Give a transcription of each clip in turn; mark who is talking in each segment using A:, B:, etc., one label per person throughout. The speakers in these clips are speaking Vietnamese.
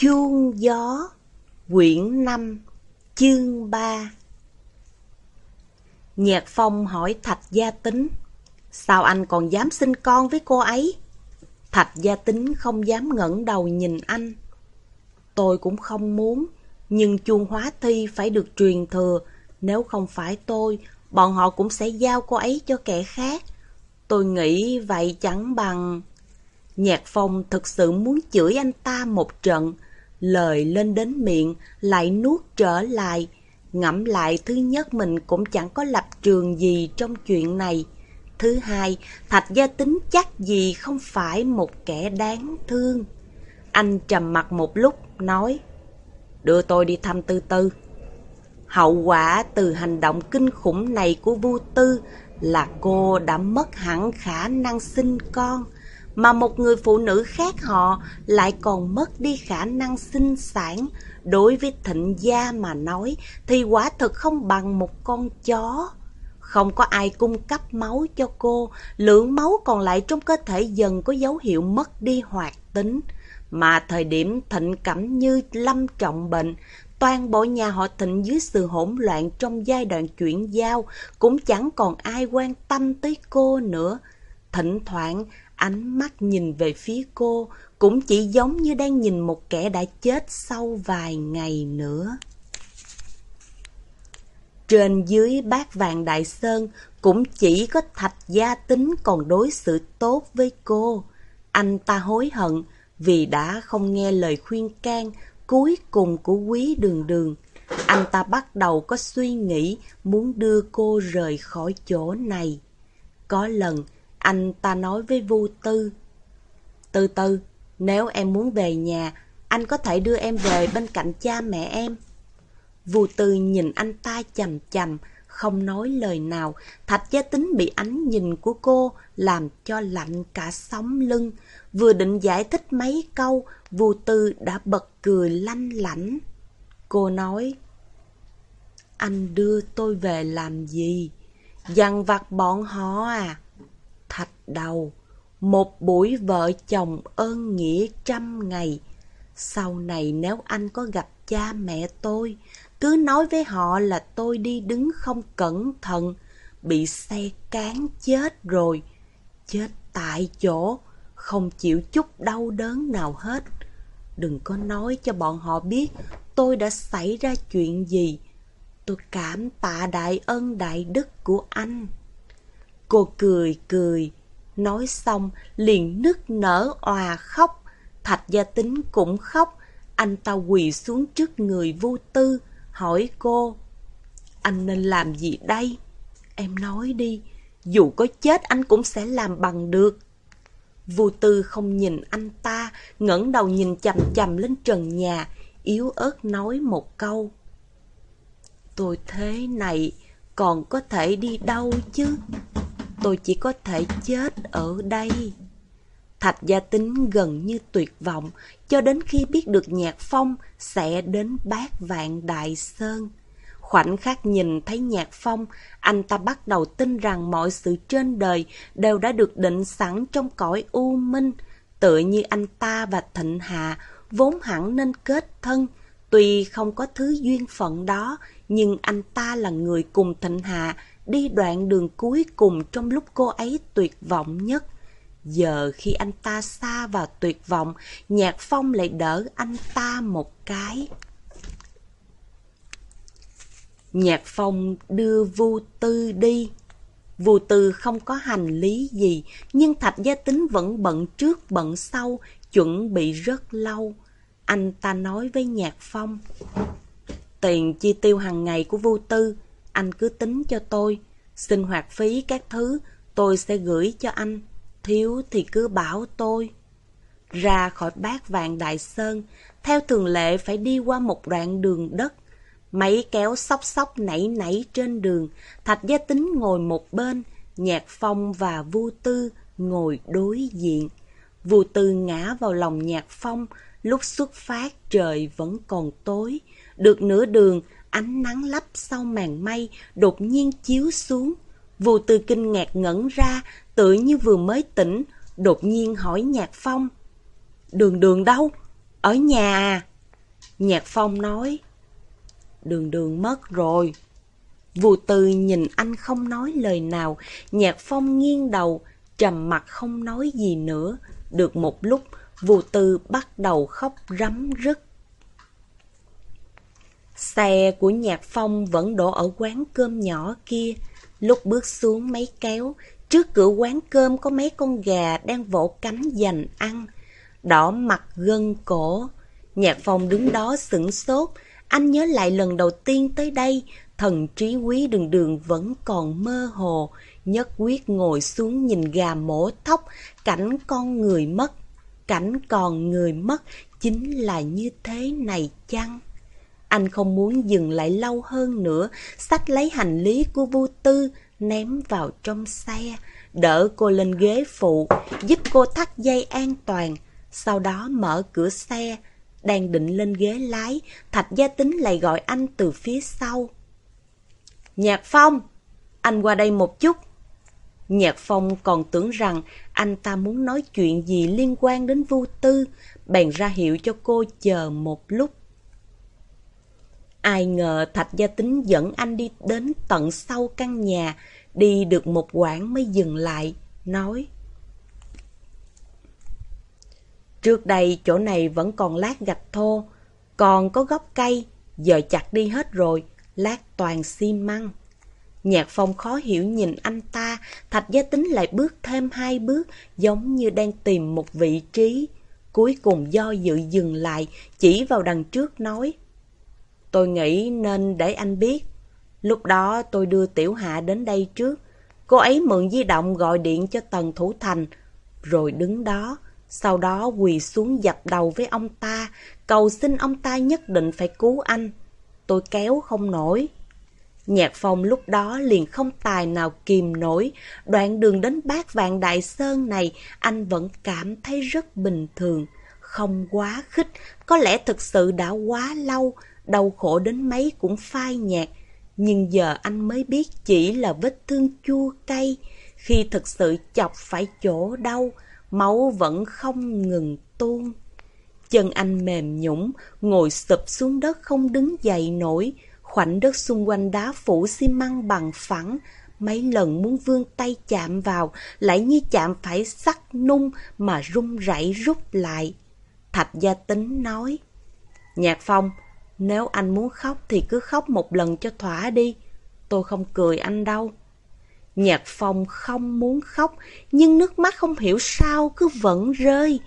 A: Chuông gió, Quyển 5 Chương 3 Nhạc Phong hỏi Thạch Gia Tính, Sao anh còn dám sinh con với cô ấy? Thạch Gia Tính không dám ngẩng đầu nhìn anh. Tôi cũng không muốn, Nhưng chuông hóa thi phải được truyền thừa. Nếu không phải tôi, Bọn họ cũng sẽ giao cô ấy cho kẻ khác. Tôi nghĩ vậy chẳng bằng... Nhạc Phong thực sự muốn chửi anh ta một trận Lời lên đến miệng lại nuốt trở lại. Ngẫm lại thứ nhất mình cũng chẳng có lập trường gì trong chuyện này. Thứ hai, Thạch Gia Tính chắc gì không phải một kẻ đáng thương. Anh trầm mặt một lúc, nói Đưa tôi đi thăm Tư Tư. Hậu quả từ hành động kinh khủng này của Vu Tư là cô đã mất hẳn khả năng sinh con mà một người phụ nữ khác họ lại còn mất đi khả năng sinh sản. Đối với thịnh gia mà nói thì quả thực không bằng một con chó. Không có ai cung cấp máu cho cô, lượng máu còn lại trong cơ thể dần có dấu hiệu mất đi hoạt tính. Mà thời điểm thịnh cẩm như lâm trọng bệnh, toàn bộ nhà họ thịnh dưới sự hỗn loạn trong giai đoạn chuyển giao cũng chẳng còn ai quan tâm tới cô nữa. Thỉnh thoảng, Ánh mắt nhìn về phía cô cũng chỉ giống như đang nhìn một kẻ đã chết sau vài ngày nữa. Trên dưới bát vàng đại sơn cũng chỉ có thạch gia tính còn đối xử tốt với cô. Anh ta hối hận vì đã không nghe lời khuyên can cuối cùng của quý đường đường. Anh ta bắt đầu có suy nghĩ muốn đưa cô rời khỏi chỗ này. Có lần, anh ta nói với Vu Tư. Từ từ, nếu em muốn về nhà, anh có thể đưa em về bên cạnh cha mẹ em. Vu Tư nhìn anh ta chầm chầm, không nói lời nào. Thạch gia tính bị ánh nhìn của cô làm cho lạnh cả sống lưng. Vừa định giải thích mấy câu, Vu Tư đã bật cười lanh lảnh. Cô nói, anh đưa tôi về làm gì? Dằn vặt bọn họ à? Thạch đầu, một buổi vợ chồng ơn nghĩa trăm ngày. Sau này nếu anh có gặp cha mẹ tôi, cứ nói với họ là tôi đi đứng không cẩn thận, bị xe cán chết rồi. Chết tại chỗ, không chịu chút đau đớn nào hết. Đừng có nói cho bọn họ biết tôi đã xảy ra chuyện gì. Tôi cảm tạ đại ân đại đức của anh. Cô cười cười, nói xong liền nức nở òa khóc. Thạch gia tính cũng khóc, anh ta quỳ xuống trước người vô tư, hỏi cô. Anh nên làm gì đây? Em nói đi, dù có chết anh cũng sẽ làm bằng được. Vô tư không nhìn anh ta, ngẩng đầu nhìn chầm chầm lên trần nhà, yếu ớt nói một câu. Tôi thế này, còn có thể đi đâu chứ? Tôi chỉ có thể chết ở đây. Thạch gia tính gần như tuyệt vọng, cho đến khi biết được nhạc phong sẽ đến bát vạn đại sơn. Khoảnh khắc nhìn thấy nhạc phong, anh ta bắt đầu tin rằng mọi sự trên đời đều đã được định sẵn trong cõi u minh. Tựa như anh ta và Thịnh hà vốn hẳn nên kết thân, tuy không có thứ duyên phận đó, nhưng anh ta là người cùng Thịnh hà đi đoạn đường cuối cùng trong lúc cô ấy tuyệt vọng nhất. Giờ khi anh ta xa vào tuyệt vọng, Nhạc Phong lại đỡ anh ta một cái. Nhạc Phong đưa Vu Tư đi. Vu Tư không có hành lý gì, nhưng Thạch Gia Tính vẫn bận trước bận sau, chuẩn bị rất lâu. Anh ta nói với Nhạc Phong. Tiền chi tiêu hàng ngày của Vu Tư anh cứ tính cho tôi. Sinh hoạt phí các thứ tôi sẽ gửi cho anh. Thiếu thì cứ bảo tôi. Ra khỏi bát vàng đại sơn, theo thường lệ phải đi qua một đoạn đường đất. Máy kéo sóc sóc nảy nảy trên đường, Thạch Gia Tính ngồi một bên, Nhạc Phong và Vu Tư ngồi đối diện. Vu Tư ngã vào lòng Nhạc Phong, lúc xuất phát trời vẫn còn tối. Được nửa đường, ánh nắng lấp sau màn mây đột nhiên chiếu xuống. Vù từ kinh ngạc ngẩn ra, tự như vừa mới tỉnh, đột nhiên hỏi Nhạc Phong. Đường đường đâu? Ở nhà à? Nhạc Phong nói. Đường đường mất rồi. Vù Tư nhìn anh không nói lời nào, Nhạc Phong nghiêng đầu, trầm mặt không nói gì nữa. Được một lúc, Vù Tư bắt đầu khóc rắm rứt. Xe của Nhạc Phong vẫn đổ ở quán cơm nhỏ kia. Lúc bước xuống mấy kéo, trước cửa quán cơm có mấy con gà đang vỗ cánh dành ăn. Đỏ mặt gân cổ. Nhạc Phong đứng đó sửng sốt. Anh nhớ lại lần đầu tiên tới đây, thần trí quý đường đường vẫn còn mơ hồ. Nhất quyết ngồi xuống nhìn gà mổ thóc, cảnh con người mất. Cảnh còn người mất chính là như thế này chăng? Anh không muốn dừng lại lâu hơn nữa, xách lấy hành lý của Vu Tư, ném vào trong xe, đỡ cô lên ghế phụ, giúp cô thắt dây an toàn, sau đó mở cửa xe. Đang định lên ghế lái, Thạch Gia Tính lại gọi anh từ phía sau. Nhạc Phong, anh qua đây một chút. Nhạc Phong còn tưởng rằng anh ta muốn nói chuyện gì liên quan đến Vu Tư, bèn ra hiệu cho cô chờ một lúc. Ai ngờ Thạch Gia Tính dẫn anh đi đến tận sau căn nhà, đi được một quãng mới dừng lại, nói. Trước đây chỗ này vẫn còn lát gạch thô, còn có gốc cây, giờ chặt đi hết rồi, lát toàn xi măng. Nhạc phong khó hiểu nhìn anh ta, thạch gia tính lại bước thêm hai bước, giống như đang tìm một vị trí. Cuối cùng do dự dừng lại, chỉ vào đằng trước nói. Tôi nghĩ nên để anh biết. Lúc đó tôi đưa Tiểu Hạ đến đây trước. Cô ấy mượn di động gọi điện cho Tần Thủ Thành, rồi đứng đó. Sau đó quỳ xuống dập đầu với ông ta, cầu xin ông ta nhất định phải cứu anh. Tôi kéo không nổi. Nhạc phong lúc đó liền không tài nào kìm nổi. Đoạn đường đến bát vạn đại sơn này, anh vẫn cảm thấy rất bình thường. Không quá khích, có lẽ thực sự đã quá lâu, đau khổ đến mấy cũng phai nhạt. Nhưng giờ anh mới biết chỉ là vết thương chua cay. Khi thực sự chọc phải chỗ đau, máu vẫn không ngừng tuôn. Chân anh mềm nhũng, ngồi sụp xuống đất không đứng dậy nổi. Khoảnh đất xung quanh đá phủ xi măng bằng phẳng, mấy lần muốn vươn tay chạm vào, lại như chạm phải sắt nung mà rung rẩy rút lại. Thạch gia tính nói, Nhạc Phong, nếu anh muốn khóc thì cứ khóc một lần cho thỏa đi, tôi không cười anh đâu. Nhạc Phong không muốn khóc, nhưng nước mắt không hiểu sao cứ vẫn rơi.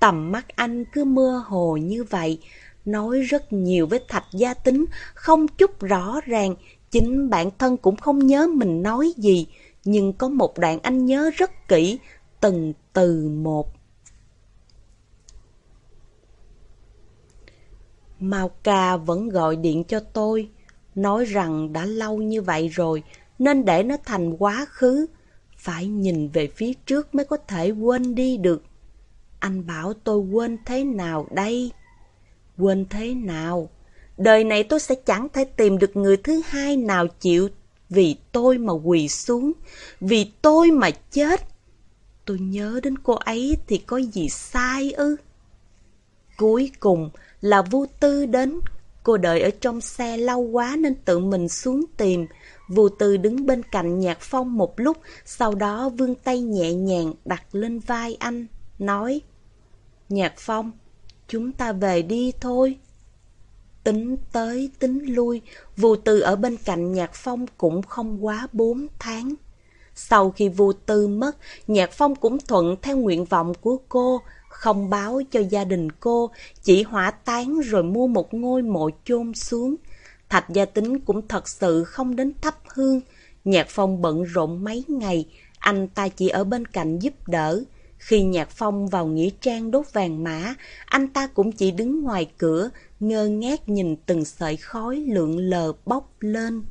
A: Tầm mắt anh cứ mơ hồ như vậy, nói rất nhiều với thạch gia tính, không chút rõ ràng, chính bản thân cũng không nhớ mình nói gì, nhưng có một đoạn anh nhớ rất kỹ, từng từ một. Mao ca vẫn gọi điện cho tôi, nói rằng đã lâu như vậy rồi, nên để nó thành quá khứ. Phải nhìn về phía trước mới có thể quên đi được. Anh bảo tôi quên thế nào đây? Quên thế nào? Đời này tôi sẽ chẳng thể tìm được người thứ hai nào chịu vì tôi mà quỳ xuống, vì tôi mà chết. Tôi nhớ đến cô ấy thì có gì sai ư? Cuối cùng là vô tư đến, cô đợi ở trong xe lâu quá nên tự mình xuống tìm. Vô tư đứng bên cạnh nhạc phong một lúc, sau đó vươn tay nhẹ nhàng đặt lên vai anh, nói Nhạc phong, chúng ta về đi thôi. Tính tới, tính lui, vô tư ở bên cạnh nhạc phong cũng không quá bốn tháng. Sau khi vô tư mất, nhạc phong cũng thuận theo nguyện vọng của cô, không báo cho gia đình cô, chỉ hỏa táng rồi mua một ngôi mộ chôn xuống. Thạch gia tính cũng thật sự không đến thắp hương. Nhạc phong bận rộn mấy ngày, anh ta chỉ ở bên cạnh giúp đỡ. Khi Nhạc Phong vào nghĩa trang đốt vàng mã, anh ta cũng chỉ đứng ngoài cửa, ngơ ngác nhìn từng sợi khói lượn lờ bốc lên.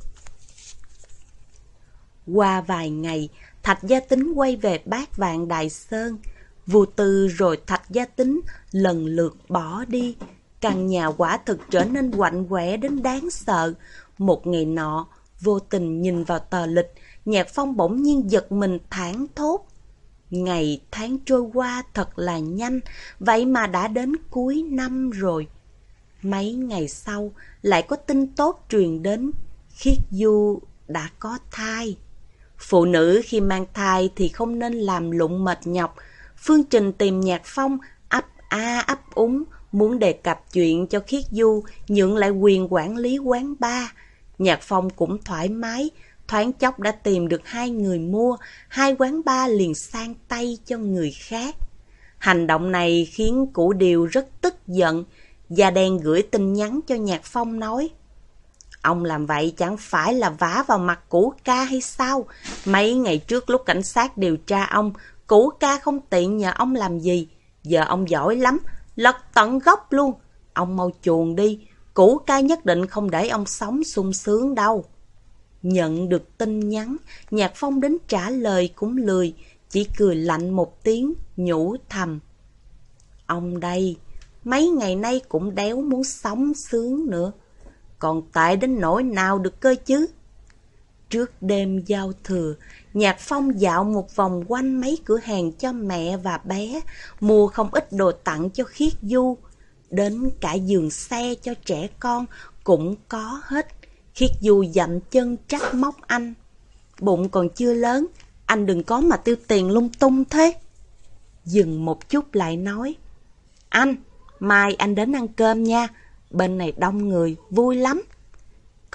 A: Qua vài ngày, Thạch Gia Tính quay về bát vạn Đại Sơn. Vô tư rồi Thạch Gia Tính lần lượt bỏ đi. Căn nhà quả thực trở nên quạnh quẽ đến đáng sợ. Một ngày nọ, vô tình nhìn vào tờ lịch, Nhạc Phong bỗng nhiên giật mình thảng thốt. Ngày tháng trôi qua thật là nhanh, vậy mà đã đến cuối năm rồi. Mấy ngày sau, lại có tin tốt truyền đến, Khiết Du đã có thai. Phụ nữ khi mang thai thì không nên làm lụng mệt nhọc. Phương Trình tìm Nhạc Phong, ấp a ấp úng, muốn đề cập chuyện cho Khiết Du nhượng lại quyền quản lý quán bar. Nhạc Phong cũng thoải mái, thoáng chốc đã tìm được hai người mua, hai quán bar liền sang tay cho người khác. Hành động này khiến Củ Điều rất tức giận, và đen gửi tin nhắn cho Nhạc Phong nói Ông làm vậy chẳng phải là vả vào mặt cũ ca hay sao? Mấy ngày trước lúc cảnh sát điều tra ông, cũ ca không tiện nhờ ông làm gì. Giờ ông giỏi lắm, lật tận gốc luôn. Ông mau chuồn đi, cũ ca nhất định không để ông sống sung sướng đâu. Nhận được tin nhắn, Nhạc Phong đến trả lời cũng lười, chỉ cười lạnh một tiếng, nhủ thầm. Ông đây, mấy ngày nay cũng đéo muốn sống sướng nữa. Còn tại đến nỗi nào được cơ chứ? Trước đêm giao thừa, Nhạc Phong dạo một vòng quanh mấy cửa hàng cho mẹ và bé, mua không ít đồ tặng cho khiết du. Đến cả giường xe cho trẻ con cũng có hết. Khiết du dậm chân trách móc anh. Bụng còn chưa lớn, anh đừng có mà tiêu tiền lung tung thế. Dừng một chút lại nói. Anh, mai anh đến ăn cơm nha, bên này đông người, vui lắm.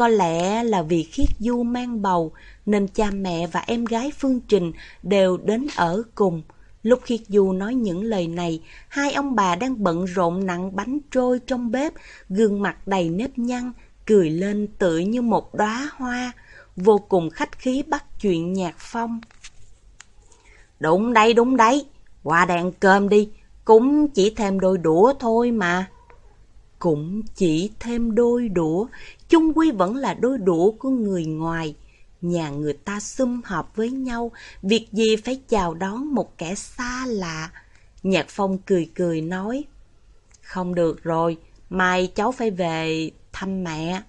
A: Có lẽ là vì Khiết Du mang bầu nên cha mẹ và em gái Phương Trình đều đến ở cùng. Lúc Khiết Du nói những lời này, hai ông bà đang bận rộn nặng bánh trôi trong bếp, gương mặt đầy nếp nhăn, cười lên tự như một đóa hoa, vô cùng khách khí bắt chuyện nhạc phong. Đúng đấy, đúng đấy, qua đèn cơm đi, cũng chỉ thêm đôi đũa thôi mà. Cũng chỉ thêm đôi đũa, chung quy vẫn là đôi đũa của người ngoài. Nhà người ta sum họp với nhau, việc gì phải chào đón một kẻ xa lạ. Nhạc Phong cười cười nói, Không được rồi, mai cháu phải về thăm mẹ.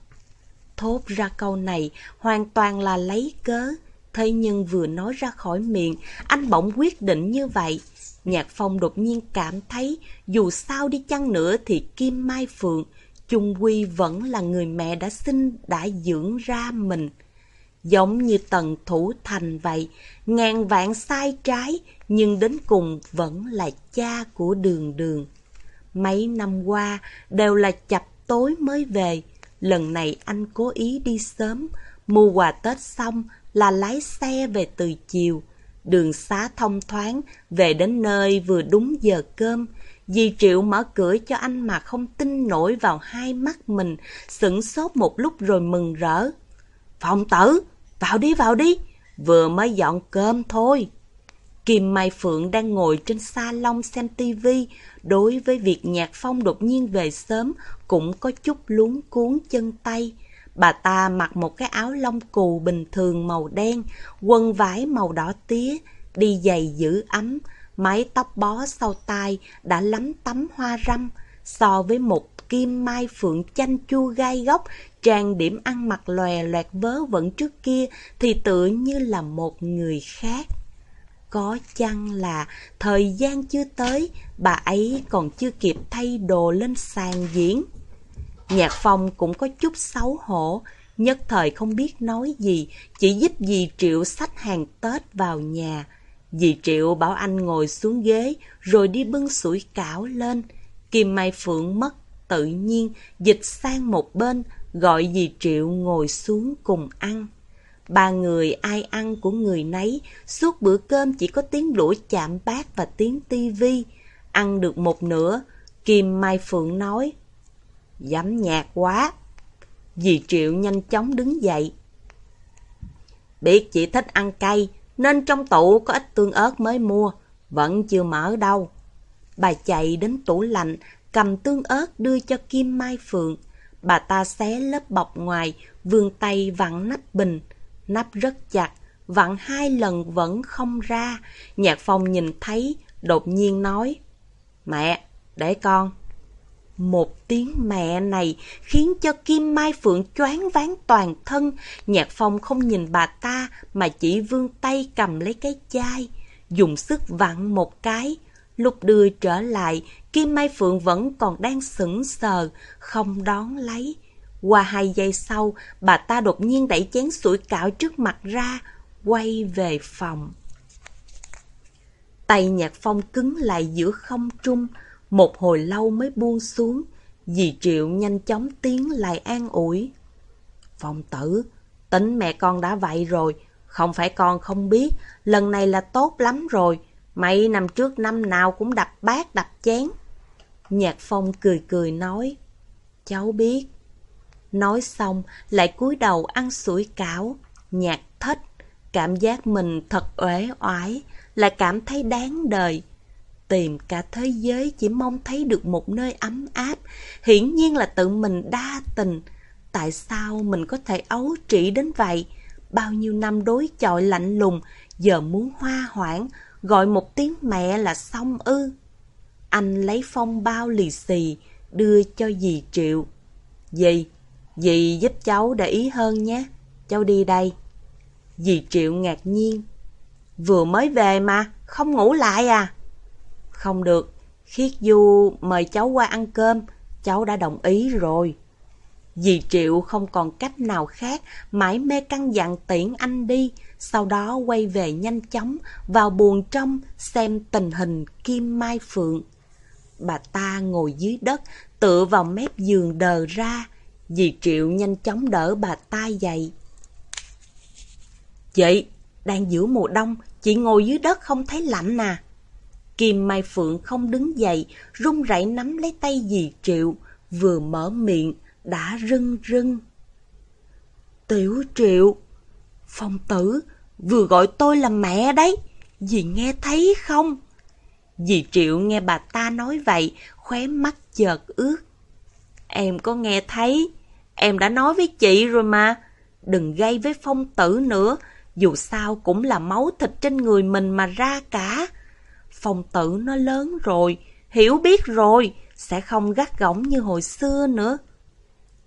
A: Thốt ra câu này hoàn toàn là lấy cớ. Thế nhưng vừa nói ra khỏi miệng, anh bỗng quyết định như vậy. Nhạc Phong đột nhiên cảm thấy dù sao đi chăng nữa thì Kim Mai Phượng chung quy vẫn là người mẹ đã sinh đã dưỡng ra mình. Giống như tần thủ thành vậy, ngàn vạn sai trái nhưng đến cùng vẫn là cha của đường đường. Mấy năm qua đều là chập tối mới về, lần này anh cố ý đi sớm, mua quà Tết xong là lái xe về từ chiều. Đường xá thông thoáng, về đến nơi vừa đúng giờ cơm. Dì Triệu mở cửa cho anh mà không tin nổi vào hai mắt mình, sửng sốt một lúc rồi mừng rỡ. Phòng tử, vào đi vào đi, vừa mới dọn cơm thôi. Kim Mai Phượng đang ngồi trên salon xem tivi, đối với việc Nhạc Phong đột nhiên về sớm cũng có chút luống cuốn chân tay. Bà ta mặc một cái áo lông cù bình thường màu đen, quần vải màu đỏ tía, đi giày giữ ấm, mái tóc bó sau tai đã lắm tấm hoa râm, so với một kim mai phượng chanh chua gai góc, trang điểm ăn mặc lòe loẹt vớ vẩn trước kia thì tựa như là một người khác. Có chăng là thời gian chưa tới, bà ấy còn chưa kịp thay đồ lên sàn diễn. Nhạc phong cũng có chút xấu hổ, nhất thời không biết nói gì, chỉ giúp dì Triệu sách hàng Tết vào nhà. Dì Triệu bảo anh ngồi xuống ghế, rồi đi bưng sủi cảo lên. Kim Mai Phượng mất tự nhiên, dịch sang một bên, gọi dì Triệu ngồi xuống cùng ăn. Ba người ai ăn của người nấy, suốt bữa cơm chỉ có tiếng đũa chạm bát và tiếng tivi. Ăn được một nửa, Kim Mai Phượng nói, Dám nhạt quá. Dì Triệu nhanh chóng đứng dậy. Biết chị thích ăn cay, nên trong tủ có ít tương ớt mới mua, vẫn chưa mở đâu. Bà chạy đến tủ lạnh, cầm tương ớt đưa cho Kim Mai Phượng. Bà ta xé lớp bọc ngoài, vươn tay vặn nắp bình. Nắp rất chặt, vặn hai lần vẫn không ra. Nhạc phong nhìn thấy, đột nhiên nói, Mẹ, để con. Một tiếng mẹ này khiến cho Kim Mai Phượng choáng váng toàn thân. Nhạc Phong không nhìn bà ta mà chỉ vươn tay cầm lấy cái chai. dùng sức vặn một cái. Lúc đưa trở lại, Kim Mai Phượng vẫn còn đang sững sờ, không đón lấy. Qua hai giây sau, bà ta đột nhiên đẩy chén sủi cảo trước mặt ra, quay về phòng. Tay nhạc phong cứng lại giữa không trung, một hồi lâu mới buông xuống. Dì Triệu nhanh chóng tiến lại an ủi. Phong tử, tính mẹ con đã vậy rồi, không phải con không biết, lần này là tốt lắm rồi. Mấy năm trước năm nào cũng đập bát đập chén. Nhạc Phong cười cười nói, cháu biết. Nói xong, lại cúi đầu ăn sủi cảo, nhạc thích, cảm giác mình thật uể oải, lại cảm thấy đáng đời. Tìm cả thế giới chỉ mong thấy được một nơi ấm áp, hiển nhiên là tự mình đa tình. Tại sao mình có thể ấu trĩ đến vậy? Bao nhiêu năm đối chọi lạnh lùng, giờ muốn hoa hoảng, gọi một tiếng mẹ là xong ư. Anh lấy phong bao lì xì, đưa cho dì Triệu. Dì, dì giúp cháu để ý hơn nhé, cháu đi đây. Dì Triệu ngạc nhiên. Vừa mới về mà, không ngủ lại à? Không được, Khiết Du mời cháu qua ăn cơm, cháu đã đồng ý rồi. Dì Triệu không còn cách nào khác, mãi mê căn dặn tiễn anh đi, sau đó quay về nhanh chóng vào buồng trong xem tình hình Kim Mai Phượng. Bà ta ngồi dưới đất, tựa vào mép giường đờ ra. Dì Triệu nhanh chóng đỡ bà ta dậy. Chị, đang giữa mùa đông, chị ngồi dưới đất không thấy lạnh à? Kim Mai Phượng không đứng dậy, run rẩy nắm lấy tay dì Triệu, vừa mở miệng, đã rưng rưng. Tiểu Triệu, phong tử, vừa gọi tôi là mẹ đấy, dì nghe thấy không? Dì Triệu nghe bà ta nói vậy, khóe mắt chợt ướt. Em có nghe thấy, em đã nói với chị rồi mà, đừng gây với phong tử nữa, dù sao cũng là máu thịt trên người mình mà ra cả. Phong tử nó lớn rồi, hiểu biết rồi, sẽ không gắt gỏng như hồi xưa nữa.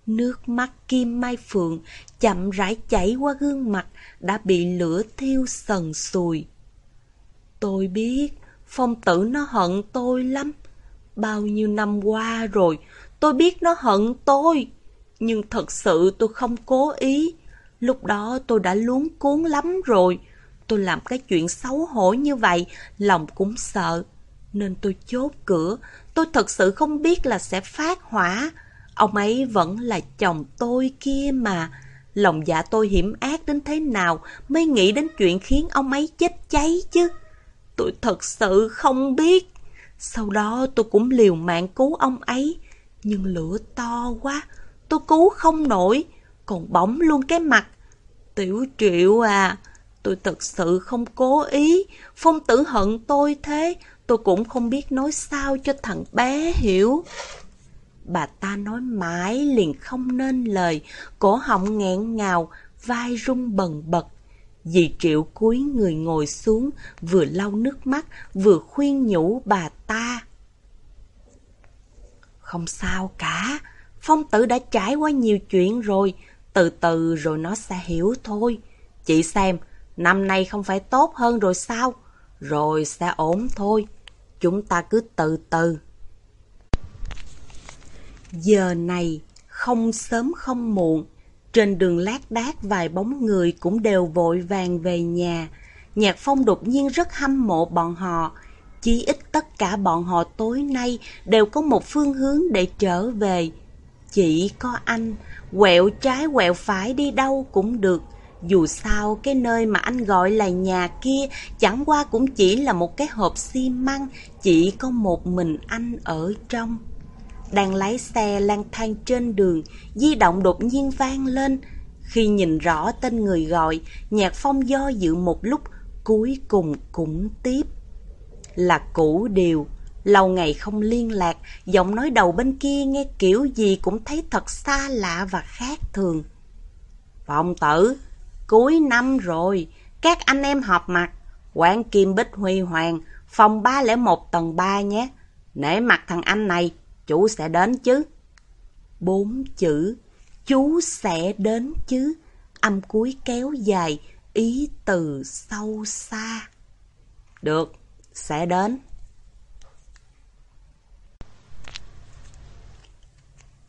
A: Nước mắt Kim Mai Phượng chậm rãi chảy qua gương mặt đã bị lửa thiêu sần sùi. Tôi biết, phong tử nó hận tôi lắm. Bao nhiêu năm qua rồi, tôi biết nó hận tôi. Nhưng thật sự tôi không cố ý. Lúc đó tôi đã luống cuốn lắm rồi. Tôi làm cái chuyện xấu hổ như vậy, lòng cũng sợ. Nên tôi chốt cửa, tôi thật sự không biết là sẽ phát hỏa. Ông ấy vẫn là chồng tôi kia mà. Lòng dạ tôi hiểm ác đến thế nào mới nghĩ đến chuyện khiến ông ấy chết cháy chứ. Tôi thật sự không biết. Sau đó tôi cũng liều mạng cứu ông ấy. Nhưng lửa to quá, tôi cứu không nổi, còn bỏng luôn cái mặt. Tiểu triệu à, tôi thật sự không cố ý. Phong tử hận tôi thế, tôi cũng không biết nói sao cho thằng bé hiểu. Bà ta nói mãi liền không nên lời, cổ họng nghẹn ngào, vai rung bần bật. Dì Triệu cúi người ngồi xuống, vừa lau nước mắt, vừa khuyên nhủ bà ta. Không sao cả, Phong tử đã trải qua nhiều chuyện rồi, từ từ rồi nó sẽ hiểu thôi. Chị xem, năm nay không phải tốt hơn rồi sao? Rồi sẽ ổn thôi. Chúng ta cứ từ từ. Giờ này, không sớm không muộn, trên đường lát đác vài bóng người cũng đều vội vàng về nhà. Nhạc Phong đột nhiên rất hâm mộ bọn họ. Chí ít tất cả bọn họ tối nay đều có một phương hướng để trở về. Chỉ có anh, quẹo trái quẹo phải đi đâu cũng được. Dù sao cái nơi mà anh gọi là nhà kia chẳng qua cũng chỉ là một cái hộp xi măng, chỉ có một mình anh ở trong. Đang lái xe lang thang trên đường, di động đột nhiên vang lên. Khi nhìn rõ tên người gọi, Nhạc Phong do dự một lúc, cuối cùng cũng tiếp. Là cũ điều, lâu ngày không liên lạc, giọng nói đầu bên kia nghe kiểu gì cũng thấy thật xa lạ và khác thường. Phong tử, cuối năm rồi, các anh em họp mặt, quán Kim Bích Huy Hoàng, phòng 301 tầng 3 nhé. Nể mặt thằng anh này, chú sẽ đến chứ. Bốn chữ, chú sẽ đến chứ, âm cuối kéo dài, ý từ sâu xa. Được, sẽ đến.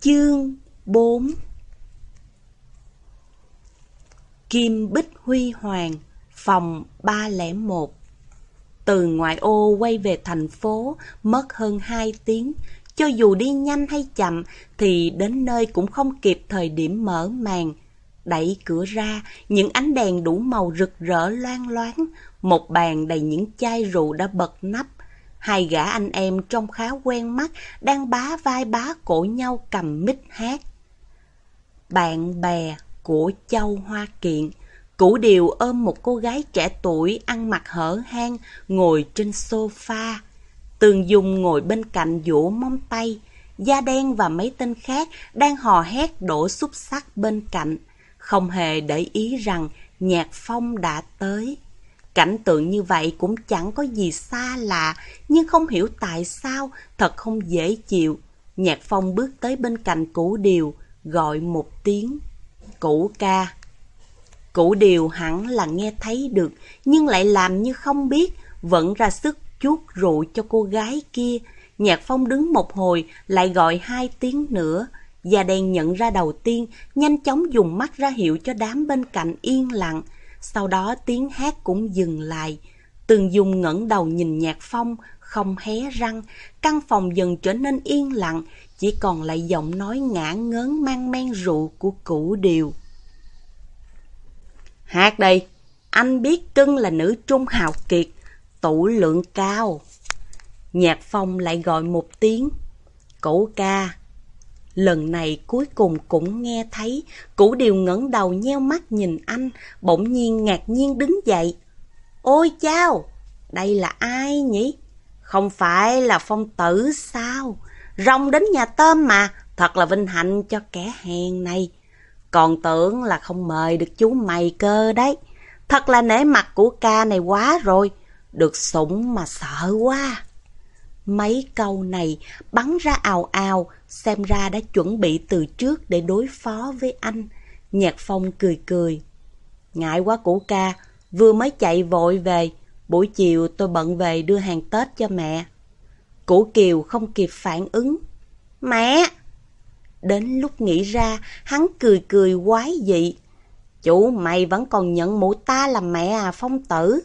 A: Chương 4 Kim Bích Huy Hoàng, phòng 301 Từ ngoại ô quay về thành phố mất hơn 2 tiếng. Cho dù đi nhanh hay chậm thì đến nơi cũng không kịp thời điểm mở màn. Đẩy cửa ra, những ánh đèn đủ màu rực rỡ loang loáng. Một bàn đầy những chai rượu đã bật nắp. Hai gã anh em trông khá quen mắt, đang bá vai bá cổ nhau cầm mic hát. Bạn bè của Châu Hoa Kiện Củ điều ôm một cô gái trẻ tuổi ăn mặc hở hang ngồi trên sofa. Tường Dung ngồi bên cạnh vỗ móng tay. Da đen và mấy tên khác đang hò hét đổ xúc sắc bên cạnh. Không hề để ý rằng nhạc phong đã tới. Cảnh tượng như vậy cũng chẳng có gì xa lạ, nhưng không hiểu tại sao, thật không dễ chịu. Nhạc phong bước tới bên cạnh củ điều, gọi một tiếng cũ ca. cũ điều hẳn là nghe thấy được, nhưng lại làm như không biết, vẫn ra sức chuốt rượu cho cô gái kia. Nhạc phong đứng một hồi, lại gọi hai tiếng nữa. Già đen nhận ra đầu tiên, nhanh chóng dùng mắt ra hiệu cho đám bên cạnh yên lặng. Sau đó tiếng hát cũng dừng lại. Tường Dung ngẩng đầu nhìn Nhạc Phong, không hé răng. Căn phòng dần trở nên yên lặng, chỉ còn lại giọng nói ngã ngớn mang men rượu của cũ điều. Hát đây anh biết cưng là nữ trung hào kiệt, tụ lượng cao. Nhạc Phong lại gọi một tiếng, cũ ca. Lần này cuối cùng cũng nghe thấy, cũ điều ngẩng đầu nheo mắt nhìn anh, bỗng nhiên ngạc nhiên đứng dậy. Ôi chao, đây là ai nhỉ? Không phải là phong tử sao? Rong đến nhà tôm mà, thật là vinh hạnh cho kẻ hèn này. Còn tưởng là không mời được chú mày cơ đấy. Thật là nể mặt của ca này quá rồi. Được sủng mà sợ quá. Mấy câu này bắn ra ào ào, xem ra đã chuẩn bị từ trước để đối phó với anh. Nhạc Phong cười cười. Ngại quá củ ca, vừa mới chạy vội về. Buổi chiều tôi bận về đưa hàng Tết cho mẹ. Cổ Kiều không kịp phản ứng. Mẹ! Đến lúc nghĩ ra, hắn cười cười quái dị. Chủ mày vẫn còn nhận mụ ta làm mẹ à phong tử.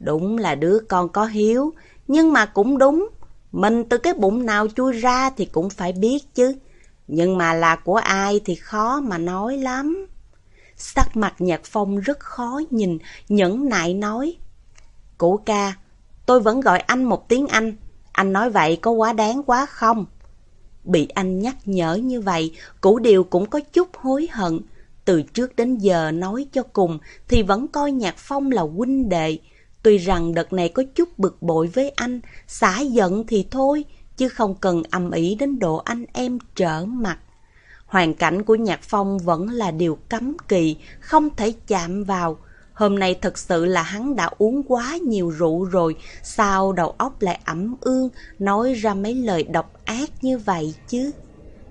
A: Đúng là đứa con có hiếu, nhưng mà cũng đúng. Mình từ cái bụng nào chui ra thì cũng phải biết chứ. Nhưng mà là của ai thì khó mà nói lắm. Sắc mặt nhạc phong rất khó nhìn, nhẫn nại nói. Cổ ca, tôi vẫn gọi anh một tiếng anh. Anh nói vậy có quá đáng quá không? Bị anh nhắc nhở như vậy, củ điều cũng có chút hối hận. Từ trước đến giờ nói cho cùng thì vẫn coi Nhạc Phong là huynh đệ. Tuy rằng đợt này có chút bực bội với anh, xả giận thì thôi, chứ không cần âm ý đến độ anh em trở mặt. Hoàn cảnh của Nhạc Phong vẫn là điều cấm kỳ, không thể chạm vào. Hôm nay thật sự là hắn đã uống quá nhiều rượu rồi, sao đầu óc lại ẩm ương, nói ra mấy lời độc ác như vậy chứ.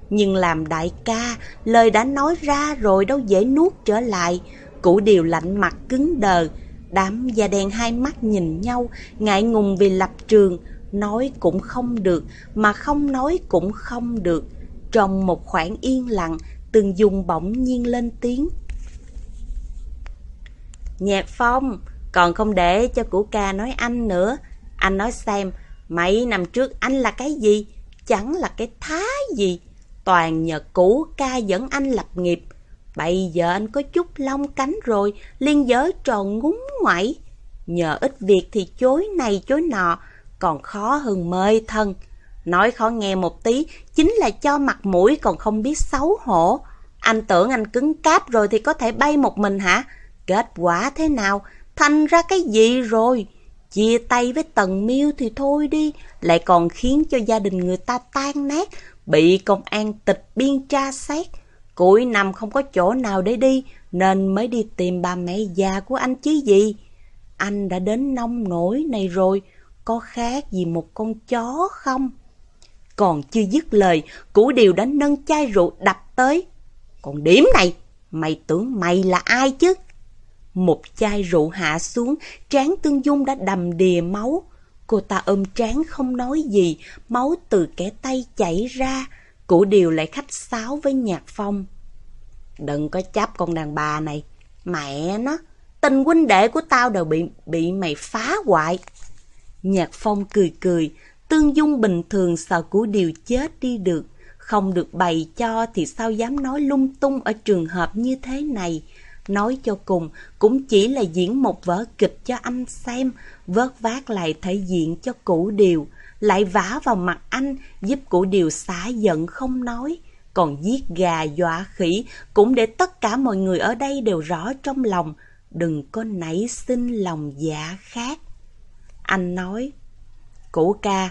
A: Nhưng làm đại ca, lời đã nói ra rồi đâu dễ nuốt trở lại. cũ điều lạnh mặt cứng đờ, đám da đen hai mắt nhìn nhau, ngại ngùng vì lập trường, nói cũng không được, mà không nói cũng không được. Trong một khoảng yên lặng, từng dùng bỗng nhiên lên tiếng. Nhạc Phong, còn không để cho củ ca nói anh nữa. Anh nói xem, mấy năm trước anh là cái gì? Chẳng là cái thái gì. Toàn nhờ củ ca dẫn anh lập nghiệp. Bây giờ anh có chút lông cánh rồi, liên giới tròn ngúng ngoảy. Nhờ ít việc thì chối này chối nọ, còn khó hơn mời thân. Nói khó nghe một tí, chính là cho mặt mũi còn không biết xấu hổ. Anh tưởng anh cứng cáp rồi thì có thể bay một mình hả? Kết quả thế nào? Thành ra cái gì rồi? Chia tay với Tần Miêu thì thôi đi, lại còn khiến cho gia đình người ta tan nát, bị công an tịch biên tra xét. Cuối năm không có chỗ nào để đi, nên mới đi tìm bà mẹ già của anh chứ gì. Anh đã đến nông nổi này rồi, có khác gì một con chó không? Còn chưa dứt lời, củ điều đã nâng chai rượu đập tới. Còn điểm này, mày tưởng mày là ai chứ? Một chai rượu hạ xuống, trán Tương Dung đã đầm đìa máu. Cô ta ôm trán không nói gì, máu từ kẻ tay chảy ra. Củ điều lại khách sáo với Nhạc Phong. Đừng có chấp con đàn bà này. Mẹ nó, tình huynh đệ của tao đều bị bị mày phá hoại. Nhạc Phong cười cười, Tương Dung bình thường sợ củ điều chết đi được. Không được bày cho thì sao dám nói lung tung ở trường hợp như thế này. Nói cho cùng, cũng chỉ là diễn một vở kịch cho anh xem, vớt vát lại thể diện cho củ điều, lại vả vào mặt anh, giúp củ điều xả giận không nói. Còn giết gà dọa khỉ, cũng để tất cả mọi người ở đây đều rõ trong lòng, đừng có nảy sinh lòng dạ khác. Anh nói, Củ ca,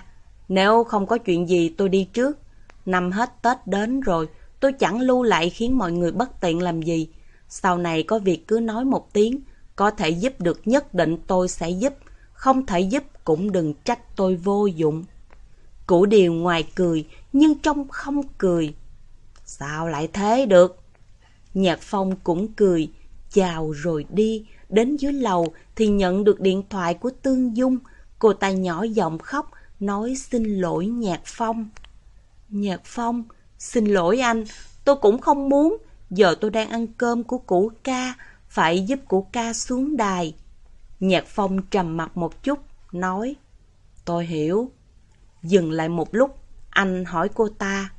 A: nếu không có chuyện gì tôi đi trước. Năm hết Tết đến rồi, tôi chẳng lưu lại khiến mọi người bất tiện làm gì. Sau này có việc cứ nói một tiếng, có thể giúp được nhất định tôi sẽ giúp, không thể giúp cũng đừng trách tôi vô dụng. cũ điều ngoài cười, nhưng trong không cười. Sao lại thế được? Nhạc Phong cũng cười, chào rồi đi, đến dưới lầu thì nhận được điện thoại của Tương Dung. Cô ta nhỏ giọng khóc, nói xin lỗi Nhạc Phong. Nhạc Phong, xin lỗi anh, tôi cũng không muốn, giờ tôi đang ăn cơm của củ ca, phải giúp củ ca xuống đài. Nhạc Phong trầm mặt một chút, nói, tôi hiểu. Dừng lại một lúc, anh hỏi cô ta,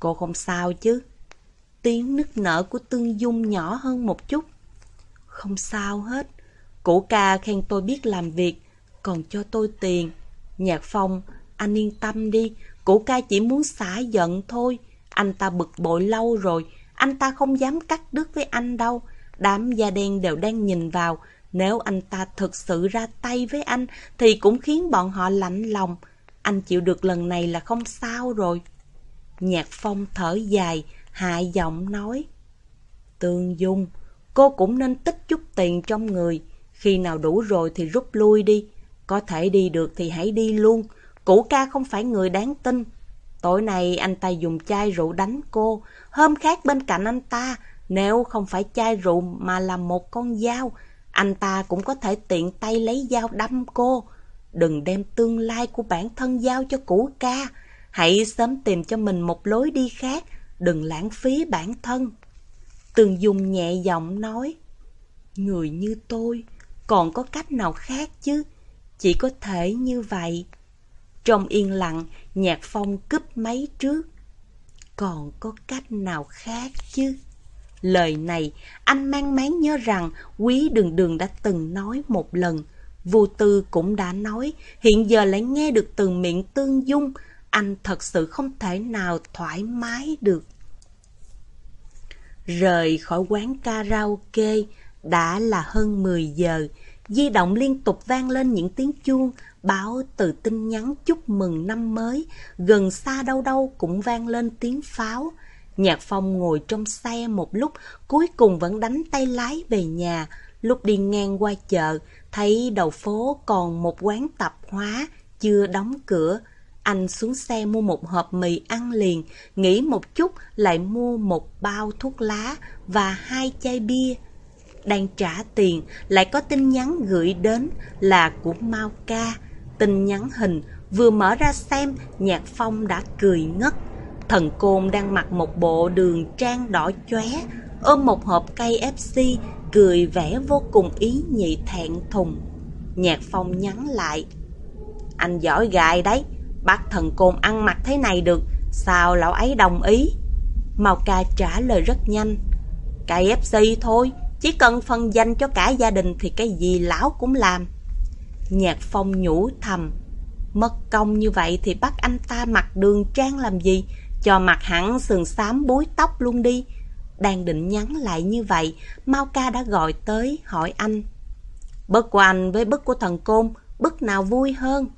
A: cô không sao chứ? Tiếng nức nở của Tương Dung nhỏ hơn một chút. Không sao hết, củ ca khen tôi biết làm việc, còn cho tôi tiền. Nhạc Phong, anh yên tâm đi, củ ca chỉ muốn xả giận thôi. Anh ta bực bội lâu rồi, anh ta không dám cắt đứt với anh đâu. Đám da đen đều đang nhìn vào. Nếu anh ta thực sự ra tay với anh thì cũng khiến bọn họ lạnh lòng. Anh chịu được lần này là không sao rồi. Nhạc Phong thở dài, hạ giọng nói. Tương Dung, cô cũng nên tích chút tiền trong người. Khi nào đủ rồi thì rút lui đi. Có thể đi được thì hãy đi luôn. Củ ca không phải người đáng tin. Tối nay anh ta dùng chai rượu đánh cô. Hôm khác bên cạnh anh ta, nếu không phải chai rượu mà là một con dao, anh ta cũng có thể tiện tay lấy dao đâm cô. Đừng đem tương lai của bản thân giao cho cũ ca. Hãy sớm tìm cho mình một lối đi khác, đừng lãng phí bản thân. Tường Dung nhẹ giọng nói, Người như tôi, còn có cách nào khác chứ? Chỉ có thể như vậy. Trong yên lặng, Nhạc Phong cướp máy trước. Còn có cách nào khác chứ? Lời này, anh mang máng nhớ rằng quý đường đường đã từng nói một lần. Vô tư cũng đã nói, hiện giờ lại nghe được từ miệng tương dung, anh thật sự không thể nào thoải mái được. Rời khỏi quán karaoke, đã là hơn 10 giờ, di động liên tục vang lên những tiếng chuông, báo từ tin nhắn chúc mừng năm mới, gần xa đâu đâu cũng vang lên tiếng pháo. Nhạc Phong ngồi trong xe một lúc, cuối cùng vẫn đánh tay lái về nhà. Lúc đi ngang qua chợ, thấy đầu phố còn một quán tạp hóa, chưa đóng cửa. Anh xuống xe mua một hộp mì ăn liền, nghĩ một chút lại mua một bao thuốc lá và hai chai bia. Đang trả tiền, lại có tin nhắn gửi đến là của Mao Ca. Tin nhắn hình, vừa mở ra xem, Nhạc Phong đã cười ngất. Thần Côn đang mặc một bộ đường trang đỏ chóe, ôm một hộp cây FC, cười vẻ vô cùng ý nhị thẹn thùng. Nhạc Phong nhắn lại. Anh giỏi gài đấy, bắt thần côn ăn mặc thế này được, sao lão ấy đồng ý? Mao ca trả lời rất nhanh. Cây FC thôi, chỉ cần phân danh cho cả gia đình thì cái gì lão cũng làm. Nhạc Phong nhủ thầm. Mất công như vậy thì bắt anh ta mặc đường trang làm gì? Cho mặt hẳn sườn xám búi tóc luôn đi. Đang định nhắn lại như vậy, Mao Ca đã gọi tới hỏi anh. Bức của anh với bức của thần côn, bức nào vui hơn?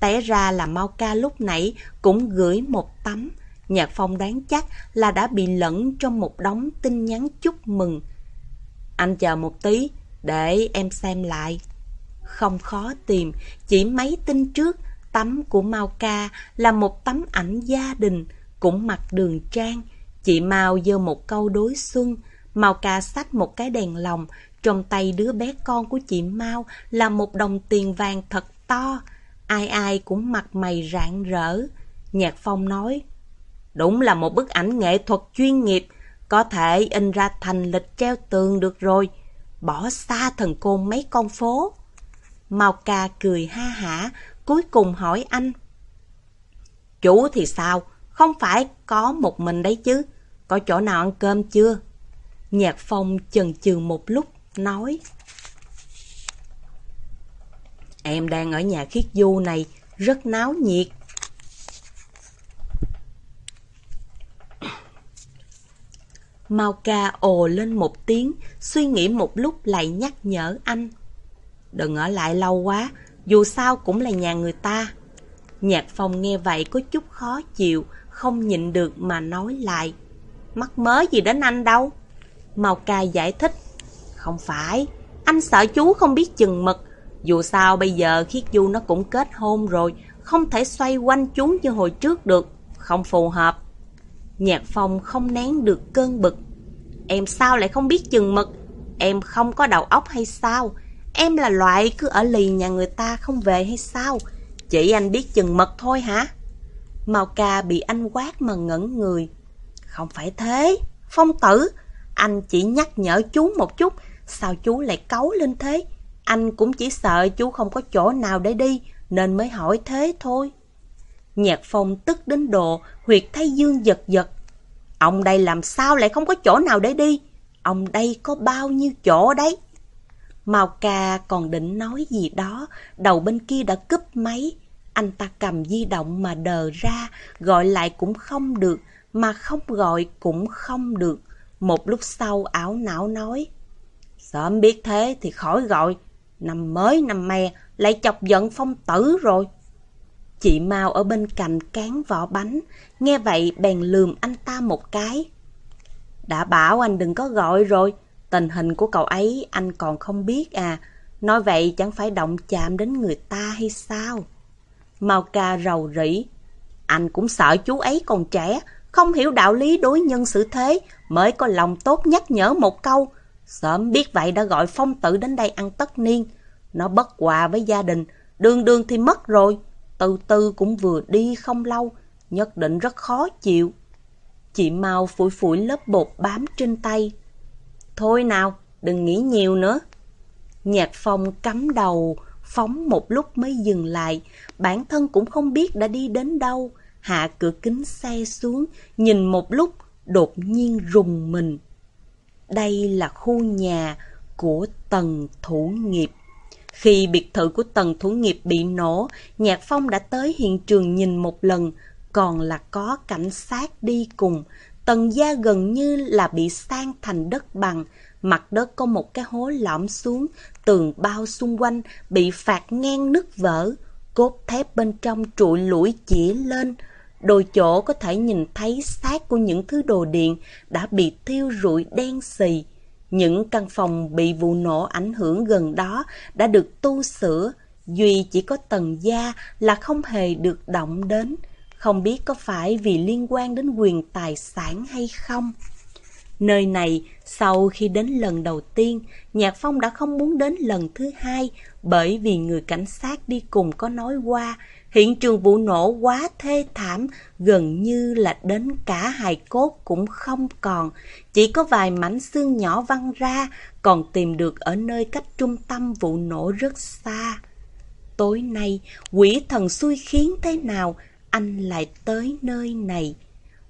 A: Té ra là Mao Ca lúc nãy cũng gửi một tấm. Nhạc Phong đoán chắc là đã bị lẫn trong một đống tin nhắn chúc mừng. Anh chờ một tí, để em xem lại. Không khó tìm, chỉ mấy tin trước, tấm của Mao Ca là một tấm ảnh gia đình, cũng mặc đường trang. Chị Mao dơ một câu đối xuân, Mao Ca xách một cái đèn lồng, Trong tay đứa bé con của chị Mao là một đồng tiền vàng thật to. Ai ai cũng mặt mày rạng rỡ. Nhạc Phong nói, đúng là một bức ảnh nghệ thuật chuyên nghiệp, có thể in ra thành lịch treo tường được rồi. Bỏ xa thần côn mấy con phố. Mao ca cười ha hả, cuối cùng hỏi anh. chủ thì sao? Không phải có một mình đấy chứ. Có chỗ nào ăn cơm chưa? Nhạc Phong chần chừ một lúc, nói. Em đang ở nhà khiết du này, rất náo nhiệt. Mao ca ồ lên một tiếng, suy nghĩ một lúc lại nhắc nhở anh. Đừng ở lại lâu quá, dù sao cũng là nhà người ta. Nhạc phong nghe vậy có chút khó chịu, không nhịn được mà nói lại. Mắc mớ gì đến anh đâu? Mao ca giải thích. Không phải, anh sợ chú không biết chừng mực. Dù sao bây giờ khiết du nó cũng kết hôn rồi, không thể xoay quanh chú như hồi trước được, không phù hợp. Nhạc phong không nén được cơn bực. Em sao lại không biết chừng mực? Em không có đầu óc hay sao? Em là loại cứ ở lì nhà người ta không về hay sao? Chỉ anh biết chừng mực thôi hả? Mao ca bị anh quát mà ngẩn người. Không phải thế, phong tử. Anh chỉ nhắc nhở chú một chút, sao chú lại cấu lên thế? Anh cũng chỉ sợ chú không có chỗ nào để đi, nên mới hỏi thế thôi. Nhạc phong tức đến độ, huyệt thái dương giật giật. Ông đây làm sao lại không có chỗ nào để đi? Ông đây có bao nhiêu chỗ đấy? Mao ca còn định nói gì đó, đầu bên kia đã cúp máy. Anh ta cầm di động mà đờ ra, gọi lại cũng không được, mà không gọi cũng không được. Một lúc sau ảo não nói, Sớm biết thế thì khỏi gọi, năm mới năm me lại chọc giận phong tử rồi. Chị Mao ở bên cạnh cán vỏ bánh, nghe vậy bèn lườm anh ta một cái. Đã bảo anh đừng có gọi rồi, tình hình của cậu ấy anh còn không biết à, nói vậy chẳng phải động chạm đến người ta hay sao? Mao ca rầu rĩ, anh cũng sợ chú ấy còn trẻ, không hiểu đạo lý đối nhân xử thế, mới có lòng tốt nhắc nhở một câu. Sớm biết vậy đã gọi phong tử đến đây ăn tất niên. Nó bất hòa với gia đình, đường đường thì mất rồi. Từ từ cũng vừa đi không lâu, nhất định rất khó chịu. Chị mau phủi phủi lớp bột bám trên tay. Thôi nào, đừng nghĩ nhiều nữa. Nhạc phong cắm đầu, phóng một lúc mới dừng lại. Bản thân cũng không biết đã đi đến đâu. Hạ cửa kính xe xuống, nhìn một lúc, đột nhiên rùng mình. Đây là khu nhà của Tần Thủ Nghiệp. Khi biệt thự của Tần Thủ Nghiệp bị nổ, Nhạc Phong đã tới hiện trường nhìn một lần, còn là có cảnh sát đi cùng. Tần gia gần như là bị sang thành đất bằng, mặt đất có một cái hố lõm xuống, tường bao xung quanh bị phạt ngang nứt vỡ, cốt thép bên trong trụi lũi chỉ lên. Đôi chỗ có thể nhìn thấy xác của những thứ đồ điện đã bị thiêu rụi đen xì. Những căn phòng bị vụ nổ ảnh hưởng gần đó đã được tu sửa, duy chỉ có tầng gia là không hề được động đến. Không biết có phải vì liên quan đến quyền tài sản hay không? Nơi này, sau khi đến lần đầu tiên, Nhạc Phong đã không muốn đến lần thứ hai bởi vì người cảnh sát đi cùng có nói qua hiện trường vụ nổ quá thê thảm, gần như là đến cả hài cốt cũng không còn, chỉ có vài mảnh xương nhỏ văng ra, còn tìm được ở nơi cách trung tâm vụ nổ rất xa. Tối nay, quỷ thần xui khiến thế nào, anh lại tới nơi này.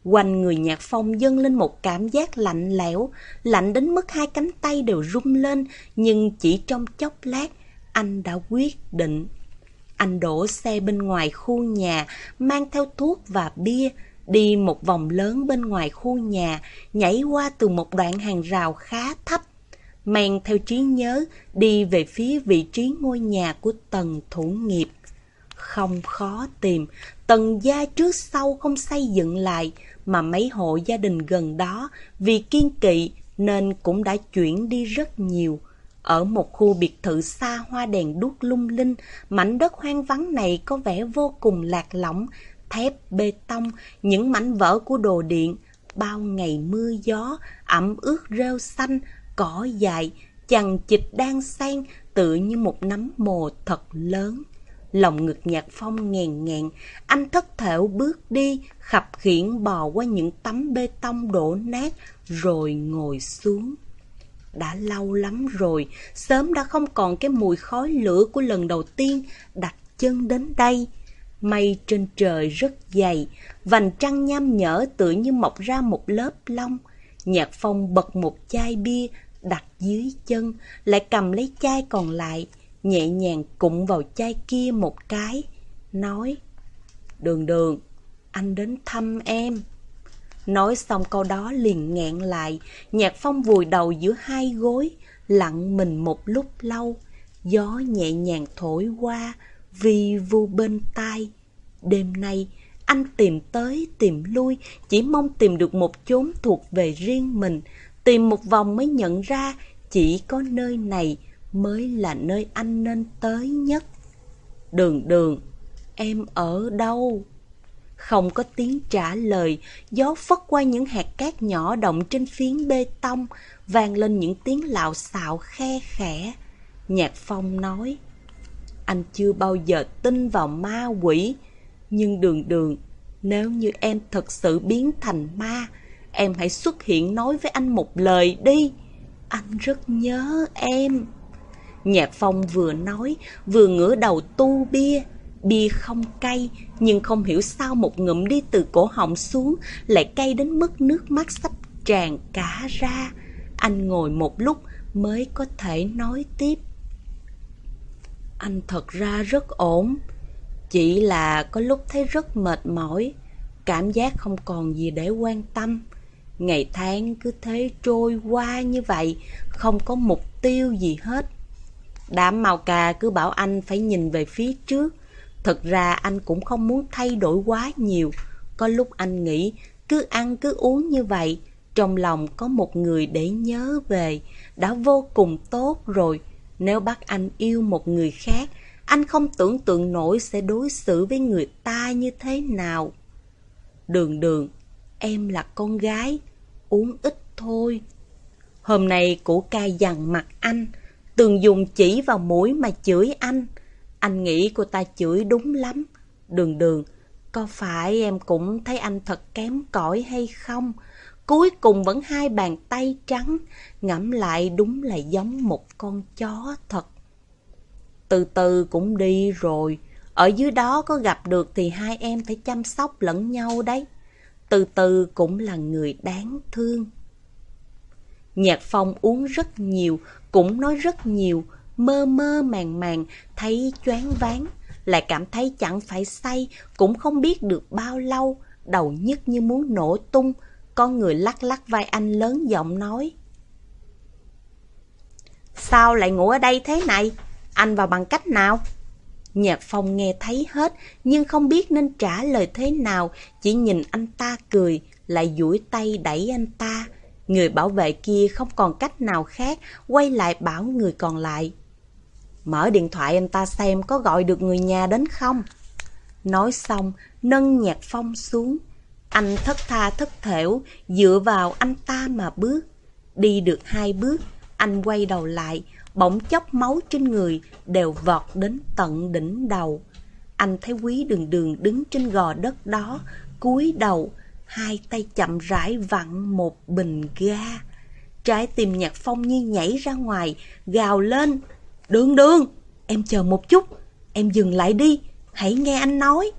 A: Quanh người nhạc phong dâng lên một cảm giác lạnh lẽo, lạnh đến mức hai cánh tay đều rung lên, nhưng chỉ trong chốc lát, anh đã quyết định. Anh đổ xe bên ngoài khu nhà, mang theo thuốc và bia, đi một vòng lớn bên ngoài khu nhà, nhảy qua từ một đoạn hàng rào khá thấp. Mang theo trí nhớ, đi về phía vị trí ngôi nhà của tầng thủ nghiệp. Không khó tìm, tầng gia trước sau không xây dựng lại, mà mấy hộ gia đình gần đó vì kiên kỵ nên cũng đã chuyển đi rất nhiều. Ở một khu biệt thự xa hoa đèn đuốc lung linh, mảnh đất hoang vắng này có vẻ vô cùng lạc lõng, thép, bê tông, những mảnh vỡ của đồ điện, bao ngày mưa gió, ẩm ướt rêu xanh, cỏ dài, chằng chịt đang xen tự như một nắm mồ thật lớn. Lòng ngực nhạc phong ngàn ngàn anh thất thểu bước đi, khập khiển bò qua những tấm bê tông đổ nát, rồi ngồi xuống. Đã lâu lắm rồi, sớm đã không còn cái mùi khói lửa của lần đầu tiên đặt chân đến đây. Mây trên trời rất dày, vành trăng nham nhở tựa như mọc ra một lớp lông. Nhạc phong bật một chai bia đặt dưới chân, lại cầm lấy chai còn lại, nhẹ nhàng cụng vào chai kia một cái, nói Đường đường, anh đến thăm em. Nói xong câu đó liền ngẹn lại, nhạc phong vùi đầu giữa hai gối, lặng mình một lúc lâu, gió nhẹ nhàng thổi qua, vi vu bên tai. Đêm nay, anh tìm tới tìm lui, chỉ mong tìm được một chốn thuộc về riêng mình, tìm một vòng mới nhận ra chỉ có nơi này mới là nơi anh nên tới nhất. Đường đường, em ở đâu? Không có tiếng trả lời, gió phất qua những hạt cát nhỏ động trên phiến bê tông, vang lên những tiếng lạo xạo khe khẽ. Nhạc Phong nói, anh chưa bao giờ tin vào ma quỷ, nhưng đường đường, nếu như em thật sự biến thành ma, em hãy xuất hiện nói với anh một lời đi. Anh rất nhớ em. Nhạc Phong vừa nói, vừa ngửa đầu tu bia. Bia không cay, nhưng không hiểu sao một ngụm đi từ cổ họng xuống, lại cay đến mức nước mắt sắp tràn cả ra. Anh ngồi một lúc mới có thể nói tiếp. Anh thật ra rất ổn, chỉ là có lúc thấy rất mệt mỏi, cảm giác không còn gì để quan tâm. Ngày tháng cứ thế trôi qua như vậy, không có mục tiêu gì hết. Đám màu cà cứ bảo anh phải nhìn về phía trước. Thật ra anh cũng không muốn thay đổi quá nhiều. Có lúc anh nghĩ cứ ăn cứ uống như vậy, trong lòng có một người để nhớ về, đã vô cùng tốt rồi. Nếu bắt anh yêu một người khác, anh không tưởng tượng nổi sẽ đối xử với người ta như thế nào. Đường đường, em là con gái, uống ít thôi. Hôm nay cổ ca dằn mặt anh, tường dùng chỉ vào mũi mà chửi anh. Anh nghĩ cô ta chửi đúng lắm. Đường đường, có phải em cũng thấy anh thật kém cỏi hay không? Cuối cùng vẫn hai bàn tay trắng, ngẫm lại đúng là giống một con chó thật. Từ từ cũng đi rồi, ở dưới đó có gặp được thì hai em phải chăm sóc lẫn nhau đấy. Từ từ cũng là người đáng thương. Nhạc phong uống rất nhiều, cũng nói rất nhiều, mơ mơ màng màng, thấy choáng váng, lại cảm thấy chẳng phải say, cũng không biết được bao lâu, đầu nhức như muốn nổ tung, con người lắc lắc vai anh lớn giọng nói. Sao lại ngủ ở đây thế này? Anh vào bằng cách nào? Nhạc phong nghe thấy hết, nhưng không biết nên trả lời thế nào, chỉ nhìn anh ta cười, lại duỗi tay đẩy anh ta. Người bảo vệ kia không còn cách nào khác, quay lại bảo người còn lại. Mở điện thoại anh ta xem có gọi được người nhà đến không? Nói xong, nâng nhạc phong xuống. Anh thất tha thất thểu, dựa vào anh ta mà bước. Đi được hai bước, anh quay đầu lại, bỗng chốc máu trên người đều vọt đến tận đỉnh đầu. Anh thấy quý đường đường đứng trên gò đất đó, cúi đầu, hai tay chậm rãi vặn một bình ga. Trái tim nhạc phong như nhảy ra ngoài, gào lên. Đường đường, em chờ một chút, em dừng lại đi, hãy nghe anh nói.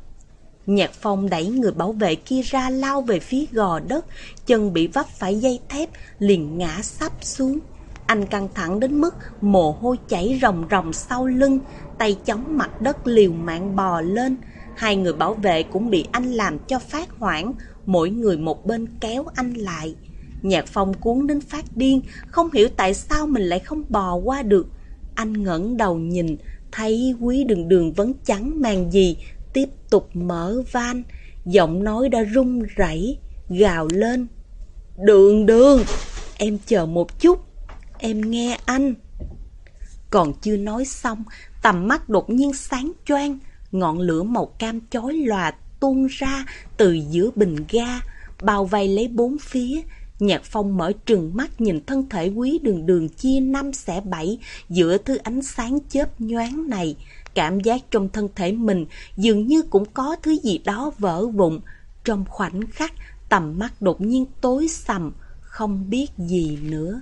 A: Nhạc phong đẩy người bảo vệ kia ra lao về phía gò đất, chân bị vấp phải dây thép, liền ngã sắp xuống. Anh căng thẳng đến mức mồ hôi chảy ròng ròng sau lưng, tay chống mặt đất liều mạng bò lên. Hai người bảo vệ cũng bị anh làm cho phát hoảng, mỗi người một bên kéo anh lại. Nhạc phong cuốn đến phát điên, không hiểu tại sao mình lại không bò qua được. Anh ngẩng đầu nhìn, thấy quý đường đường vẫn chẳng màng gì, tiếp tục mở van. Giọng nói đã run rẩy, gào lên. Đường đường, em chờ một chút, em nghe anh. Còn chưa nói xong, tầm mắt đột nhiên sáng choang, ngọn lửa màu cam chói lòa tuôn ra từ giữa bình ga, bao vây lấy bốn phía. Nhạc phong mở trừng mắt nhìn thân thể quý đường đường chia năm xẻ bảy giữa thứ ánh sáng chớp nhoáng này. Cảm giác trong thân thể mình dường như cũng có thứ gì đó vỡ vụn. Trong khoảnh khắc, tầm mắt đột nhiên tối sầm, không biết gì nữa.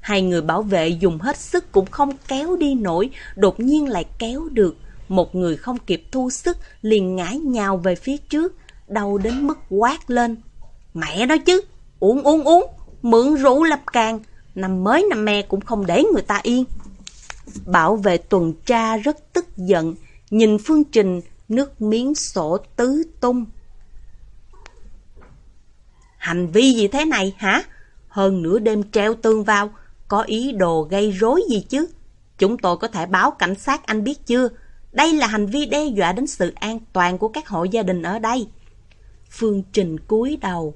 A: Hai người bảo vệ dùng hết sức cũng không kéo đi nổi, đột nhiên lại kéo được. Một người không kịp thu sức liền ngã nhào về phía trước, đau đến mức quát lên. Mẹ đó chứ, uống uống uống, mượn rượu lập càng, năm mới năm me cũng không để người ta yên. Bảo vệ tuần tra rất tức giận, nhìn Phương Trình nước miếng sổ tứ tung. Hành vi gì thế này hả? Hơn nửa đêm treo tương vào, có ý đồ gây rối gì chứ? Chúng tôi có thể báo cảnh sát anh biết chưa? Đây là hành vi đe dọa đến sự an toàn của các hộ gia đình ở đây. Phương Trình cúi đầu.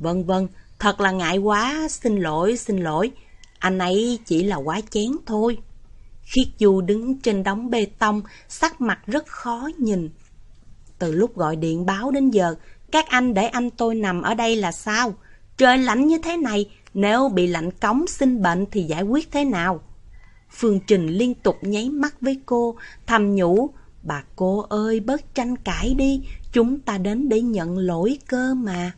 A: Vâng vâng, thật là ngại quá, xin lỗi, xin lỗi. Anh ấy chỉ là quá chén thôi. Khiết Du đứng trên đống bê tông, sắc mặt rất khó nhìn. Từ lúc gọi điện báo đến giờ, các anh để anh tôi nằm ở đây là sao? Trời lạnh như thế này, nếu bị lạnh cống sinh bệnh thì giải quyết thế nào? Phương Trình liên tục nháy mắt với cô, thầm nhủ, bà cô ơi bớt tranh cãi đi, chúng ta đến để nhận lỗi cơ mà.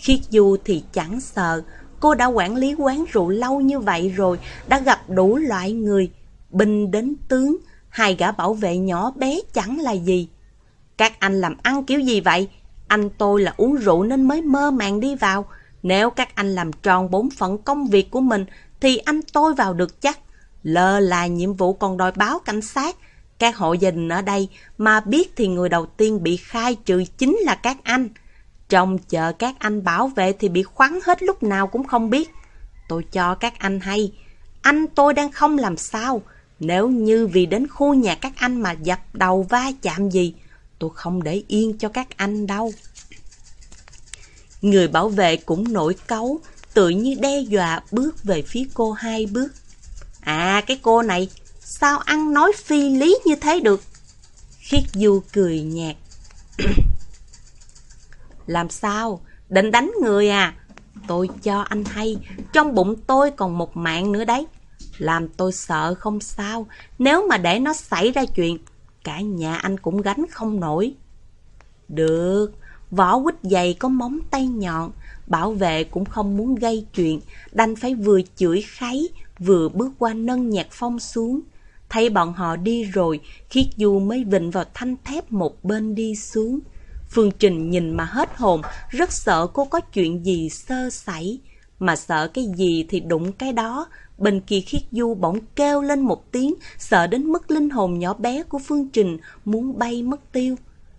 A: Khiết Du thì chẳng sợ, cô đã quản lý quán rượu lâu như vậy rồi, đã gặp đủ loại người, binh đến tướng, hai gã bảo vệ nhỏ bé chẳng là gì. Các anh làm ăn kiểu gì vậy? Anh tôi là uống rượu nên mới mơ màng đi vào. Nếu các anh làm tròn bốn phận công việc của mình thì anh tôi vào được chắc. Lơ là nhiệm vụ còn đòi báo cảnh sát. Các hộ gia đình ở đây mà biết thì người đầu tiên bị khai trừ chính là các anh. Trong chờ các anh bảo vệ thì bị khoắn hết lúc nào cũng không biết. Tôi cho các anh hay, anh tôi đang không làm sao. Nếu như vì đến khu nhà các anh mà dập đầu va chạm gì, tôi không để yên cho các anh đâu. Người bảo vệ cũng nổi cấu, tự như đe dọa bước về phía cô hai bước. À cái cô này, sao ăn nói phi lý như thế được? Khiết Du cười nhạt. Làm sao? Định đánh người à? Tôi cho anh hay, trong bụng tôi còn một mạng nữa đấy. Làm tôi sợ không sao, nếu mà để nó xảy ra chuyện, cả nhà anh cũng gánh không nổi. Được, vỏ quýt dày có móng tay nhọn, bảo vệ cũng không muốn gây chuyện, đành phải vừa chửi kháy, vừa bước qua nâng nhạc phong xuống. Thấy bọn họ đi rồi, Khiết Du mới vịnh vào thanh thép một bên đi xuống. Phương Trình nhìn mà hết hồn, rất sợ cô có chuyện gì sơ sẩy. Mà sợ cái gì thì đụng cái đó. Bên kia Khiết Du bỗng kêu lên một tiếng, sợ đến mức linh hồn nhỏ bé của Phương Trình muốn bay mất tiêu.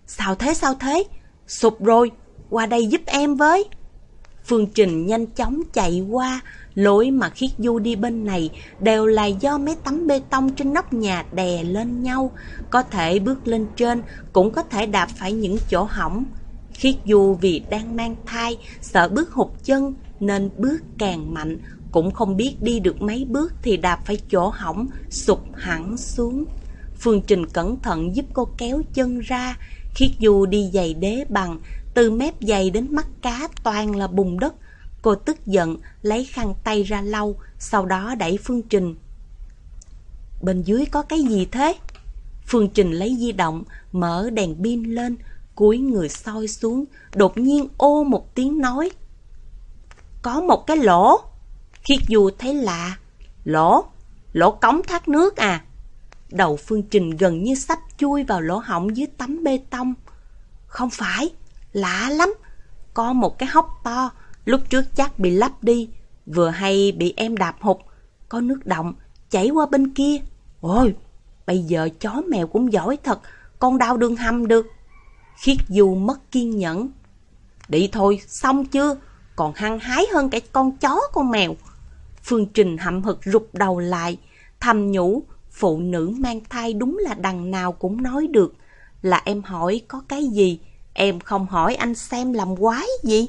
A: Sao thế, sao thế? Sụp rồi, qua đây giúp em với. Phương Trình nhanh chóng chạy qua, lối mà Khiết Du đi bên này đều là do mấy tấm bê tông trên nóc nhà đè lên nhau. Có thể bước lên trên, cũng có thể đạp phải những chỗ hỏng. Khiết Du vì đang mang thai, sợ bước hụt chân nên bước càng mạnh, cũng không biết đi được mấy bước thì đạp phải chỗ hỏng, sụp hẳn xuống. Phương Trình cẩn thận giúp cô kéo chân ra, Khiết Du đi giày đế bằng, từ mép giày đến mắt cá toàn là bùn đất. Cô tức giận, lấy khăn tay ra lau, sau đó đẩy Phương Trình. Bên dưới có cái gì thế? Phương Trình lấy di động, mở đèn pin lên, cúi người soi xuống, đột nhiên ô một tiếng nói. Có một cái lỗ. Khiết Du thấy lạ. Lỗ? Lỗ cống thoát nước à? Đầu Phương Trình gần như sắp chui vào lỗ hỏng dưới tấm bê tông. Không phải, lạ lắm. Có một cái hốc to, lúc trước chắc bị lắp đi, vừa hay bị em đạp hụt. Có nước động, chảy qua bên kia. Ôi, bây giờ chó mèo cũng giỏi thật, con đau đường hầm được. Khiết Du mất kiên nhẫn. Đi thôi, xong chưa? Còn hăng hái hơn cả con chó con mèo. Phương Trình hậm hực rụt đầu lại, thầm nhủ, phụ nữ mang thai đúng là đằng nào cũng nói được. Là em hỏi có cái gì, em không hỏi anh xem làm quái gì.